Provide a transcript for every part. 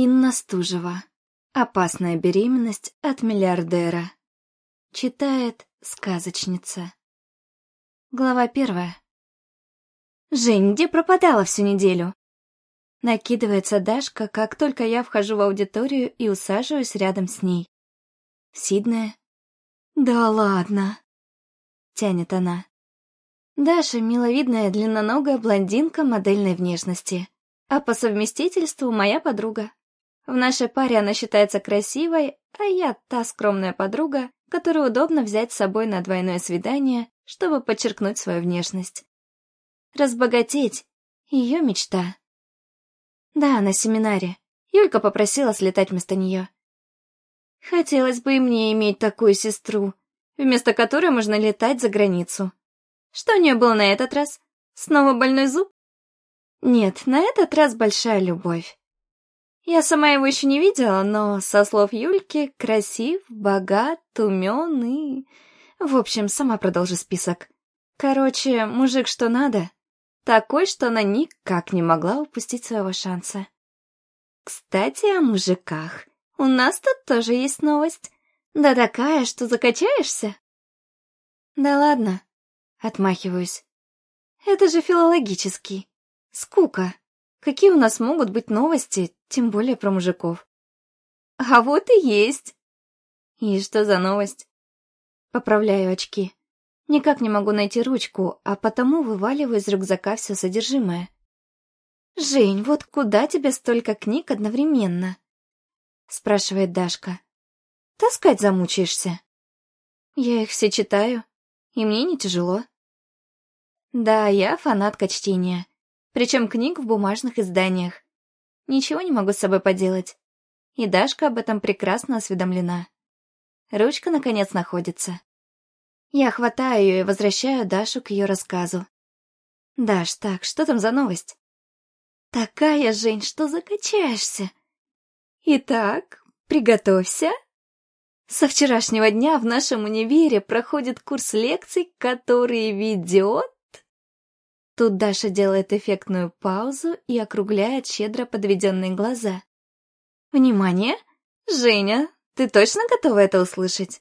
Инна Стужева. Опасная беременность от миллиардера. Читает сказочница. Глава первая. «Жень, где пропадала всю неделю?» Накидывается Дашка, как только я вхожу в аудиторию и усаживаюсь рядом с ней. Сидная. «Да ладно!» — тянет она. Даша — миловидная длинноногая блондинка модельной внешности, а по совместительству моя подруга. В нашей паре она считается красивой, а я та скромная подруга, которую удобно взять с собой на двойное свидание, чтобы подчеркнуть свою внешность. Разбогатеть — ее мечта. Да, на семинаре. Юлька попросила слетать вместо нее. Хотелось бы и мне иметь такую сестру, вместо которой можно летать за границу. Что у нее было на этот раз? Снова больной зуб? Нет, на этот раз большая любовь. Я сама его еще не видела, но, со слов Юльки, красив, богат, умен и... В общем, сама продолжи список. Короче, мужик что надо. Такой, что она никак не могла упустить своего шанса. Кстати, о мужиках. У нас тут тоже есть новость. Да такая, что закачаешься. Да ладно, отмахиваюсь. Это же филологический. Скука. Какие у нас могут быть новости, тем более про мужиков? А вот и есть. И что за новость? Поправляю очки. Никак не могу найти ручку, а потому вываливаю из рюкзака все содержимое. «Жень, вот куда тебе столько книг одновременно?» Спрашивает Дашка. «Таскать замучаешься?» «Я их все читаю, и мне не тяжело». Да, я фанатка чтения. Причем книг в бумажных изданиях. Ничего не могу с собой поделать. И Дашка об этом прекрасно осведомлена. Ручка, наконец, находится. Я хватаю ее и возвращаю Дашу к ее рассказу. «Даш, так, что там за новость?» «Такая, Жень, что закачаешься!» «Итак, приготовься!» Со вчерашнего дня в нашем универе проходит курс лекций, который ведет Тут Даша делает эффектную паузу и округляет щедро подведенные глаза. «Внимание! Женя, ты точно готова это услышать?»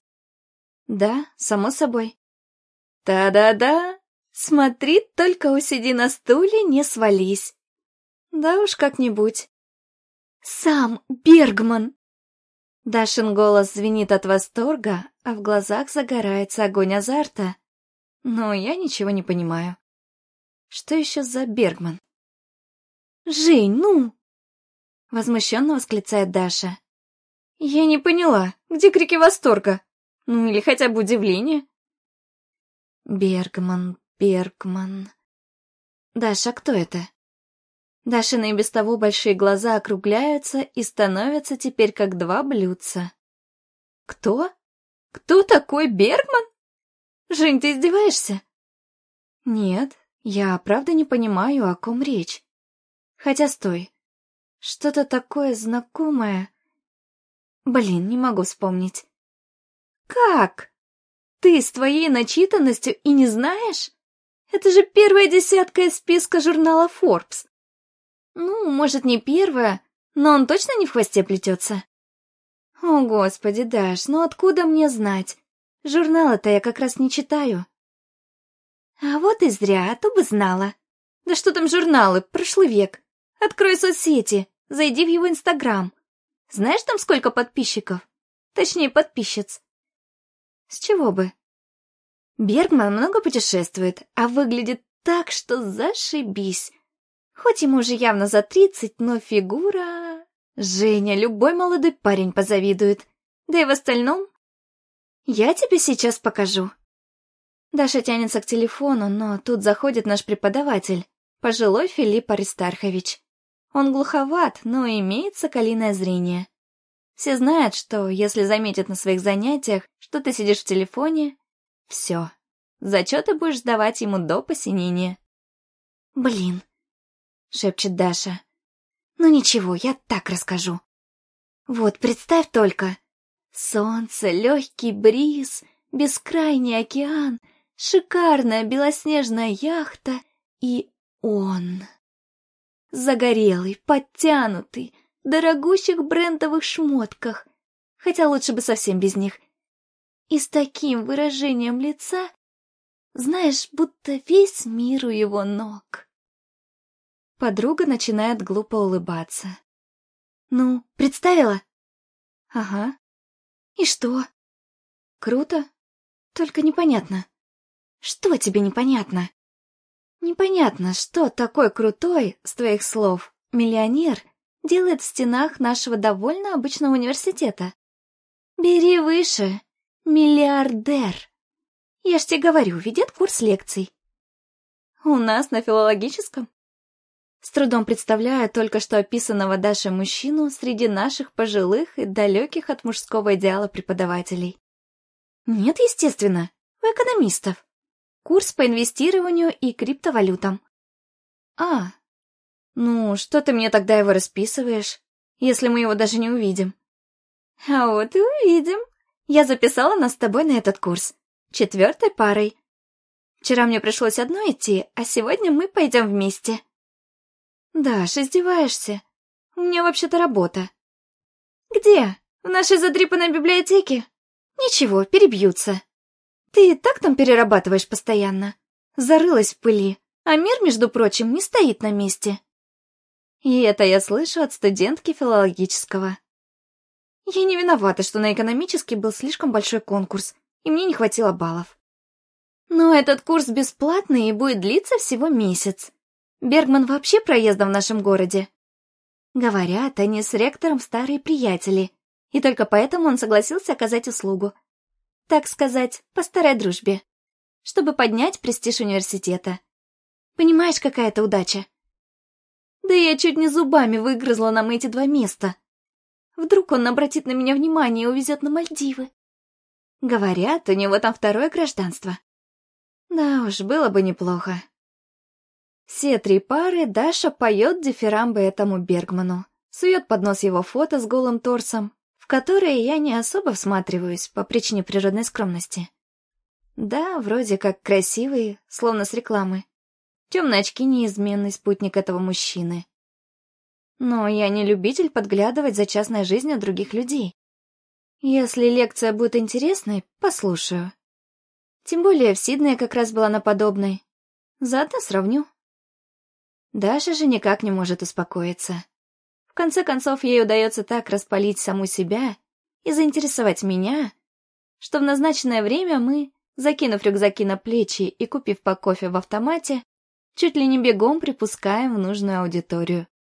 «Да, само собой». «Та-да-да! Смотри, только усиди на стуле, не свались!» «Да уж как-нибудь». «Сам Бергман!» Дашин голос звенит от восторга, а в глазах загорается огонь азарта. Но я ничего не понимаю. Что еще за Бергман? «Жень, ну!» Возмущенно восклицает Даша. «Я не поняла, где крики восторга? Ну или хотя бы удивление?» Бергман, Бергман... Даша, кто это? Дашины и без того большие глаза округляются и становятся теперь как два блюдца. «Кто? Кто такой Бергман? Жень, ты издеваешься?» «Нет, я правда не понимаю, о ком речь. Хотя стой. Что-то такое знакомое. Блин, не могу вспомнить. Как? Ты с твоей начитанностью и не знаешь? Это же первая десятка из списка журнала Forbes. Ну, может, не первая, но он точно не в хвосте плетется. О, господи, Даш, ну откуда мне знать? Журналы-то я как раз не читаю. А вот и зря, а то бы знала. Да что там журналы, прошлый век. Открой соцсети, зайди в его инстаграм. Знаешь там сколько подписчиков? Точнее, подписчиц. С чего бы? Бергман много путешествует, а выглядит так, что зашибись. Хоть ему уже явно за тридцать, но фигура... Женя, любой молодой парень позавидует. Да и в остальном... Я тебе сейчас покажу. Даша тянется к телефону, но тут заходит наш преподаватель, пожилой Филипп Аристархович. Он глуховат, но имеет соколиное зрение. Все знают, что если заметят на своих занятиях, что ты сидишь в телефоне, все. Зачеты будешь сдавать ему до посинения. «Блин», — шепчет Даша. «Ну ничего, я так расскажу. Вот, представь только. Солнце, легкий бриз, бескрайний океан — шикарная белоснежная яхта и он. Загорелый, подтянутый, дорогущих брендовых шмотках, хотя лучше бы совсем без них. И с таким выражением лица, знаешь, будто весь мир у его ног. Подруга начинает глупо улыбаться. «Ну, представила?» «Ага. И что?» «Круто. Только непонятно». «Что тебе непонятно?» «Непонятно, что такой крутой, с твоих слов, миллионер делает в стенах нашего довольно обычного университета. Бери выше, миллиардер. Я ж тебе говорю, ведет курс лекций. У нас на филологическом? С трудом представляю только что описанного Дашей мужчину среди наших пожилых и далеких от мужского идеала преподавателей. Нет, естественно, у экономистов. Курс по инвестированию и криптовалютам. А, ну, что ты мне тогда его расписываешь, если мы его даже не увидим? А вот и увидим. Я записала нас с тобой на этот курс. Четвертой парой. Вчера мне пришлось одной идти, а сегодня мы пойдем вместе. Даш, издеваешься? У меня вообще-то работа. Где? В нашей задрипанной библиотеке? Ничего, перебьются. Ты и так там перерабатываешь постоянно. Зарылась в пыли, а мир, между прочим, не стоит на месте. И это я слышу от студентки филологического. Я не виновата, что на экономический был слишком большой конкурс, и мне не хватило баллов. Но этот курс бесплатный и будет длиться всего месяц. Бергман вообще проездом в нашем городе. Говорят, они с ректором старые приятели, и только поэтому он согласился оказать услугу. Так сказать, по старой дружбе. Чтобы поднять престиж университета. Понимаешь, какая это удача? Да я чуть не зубами выгрызла нам эти два места. Вдруг он обратит на меня внимание и увезет на Мальдивы. Говорят, у него там второе гражданство. Да уж, было бы неплохо. Все три пары Даша поет дифирамбы этому Бергману, сует под нос его фото с голым торсом, в которые я не особо всматриваюсь по причине природной скромности. Да, вроде как красивые, словно с рекламы. Темные очки — неизменный спутник этого мужчины. Но я не любитель подглядывать за частной жизнью других людей. Если лекция будет интересной, послушаю. Тем более в Сиднее как раз была на подобной. Заодно сравню. Даша же никак не может успокоиться. Конце концов, ей удается так распалить саму себя и заинтересовать меня, что в назначенное время мы, закинув рюкзаки на плечи и купив по кофе в автомате, чуть ли не бегом припускаем в нужную аудиторию.